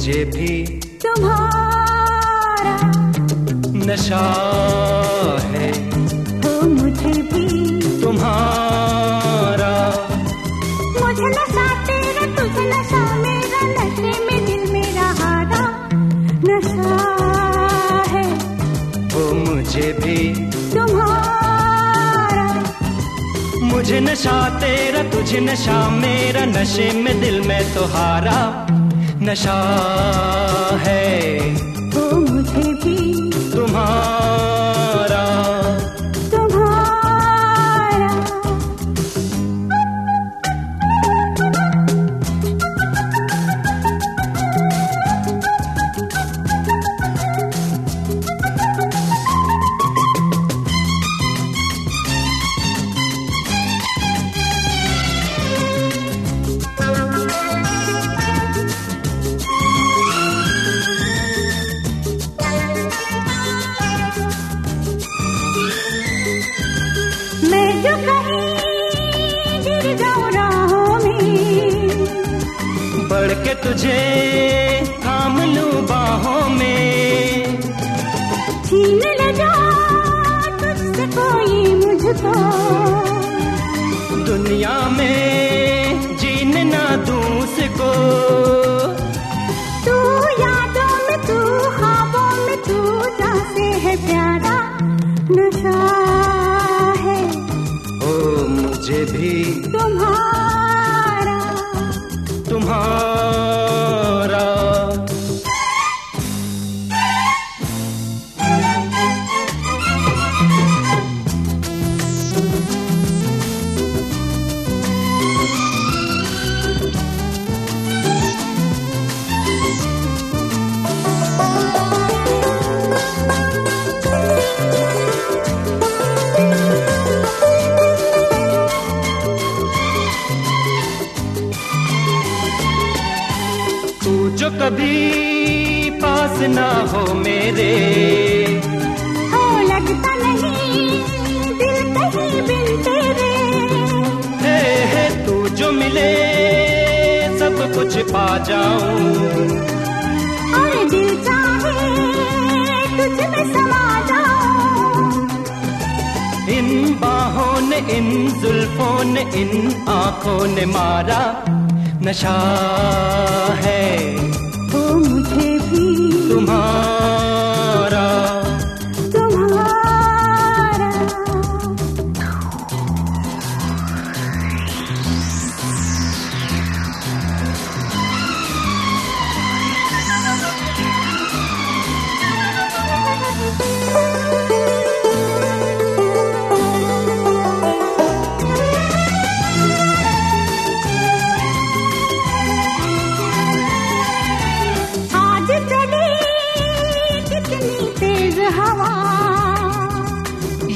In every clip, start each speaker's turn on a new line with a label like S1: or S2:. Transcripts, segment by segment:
S1: मुझे भी
S2: तुम्हारा
S1: नशा है।
S2: हो मुझे भी
S1: तुम्हारा।
S2: मुझे नशा तेरा तुझे नशा मेरा नशे में दिल मेरा हारा। नशा है।
S1: वो मुझे भी
S2: तुम्हारा।
S1: मुझे नशा तेरा तुझे नशा मेरा नशे में दिल में तो हारा। नशा। बढ़ के तुझे थाम लूँ बाहों में।
S2: छीन ले जा तुझसे कोई मुझको।
S1: दुनिया में जीने ना दूँ उसको।
S2: तू यादों में तू ख्वाबों में तू जासे है प्यारा नशा है।
S1: ओ मुझे भी
S2: तुम्हारा
S1: कभी पास ना हो मेरे।
S2: हो लगता नहीं दिल कहीं बिन तेरे।
S1: है, है तू जो मिले सब कुछ पा जाऊँ।
S2: और दिल चाहे तुझ में समा जाऊँ।
S1: इन बाहों ने इन जुल्फों ने इन आँखों ने मारा नशा है।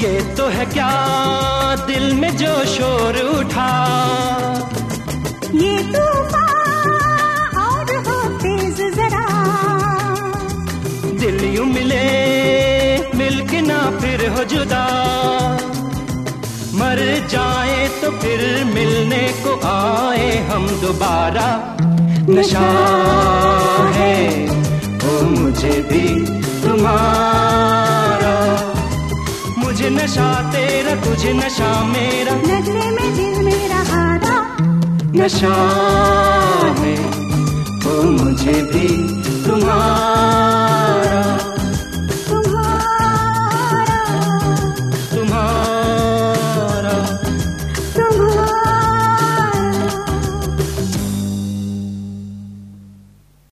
S1: ये तो है क्या दिल में जो शोर उठा? फिर हो जुदा। मर जाए तो फिर मिलने को आए हम दोबारा। नशा है ओ मुझे भी तुम्हारा। मुझे नशा तेरा तुझे नशा मेरा।
S2: नशे में दिल मेरा हारा।
S1: नशा है ओ मुझे भी तुम्हारा।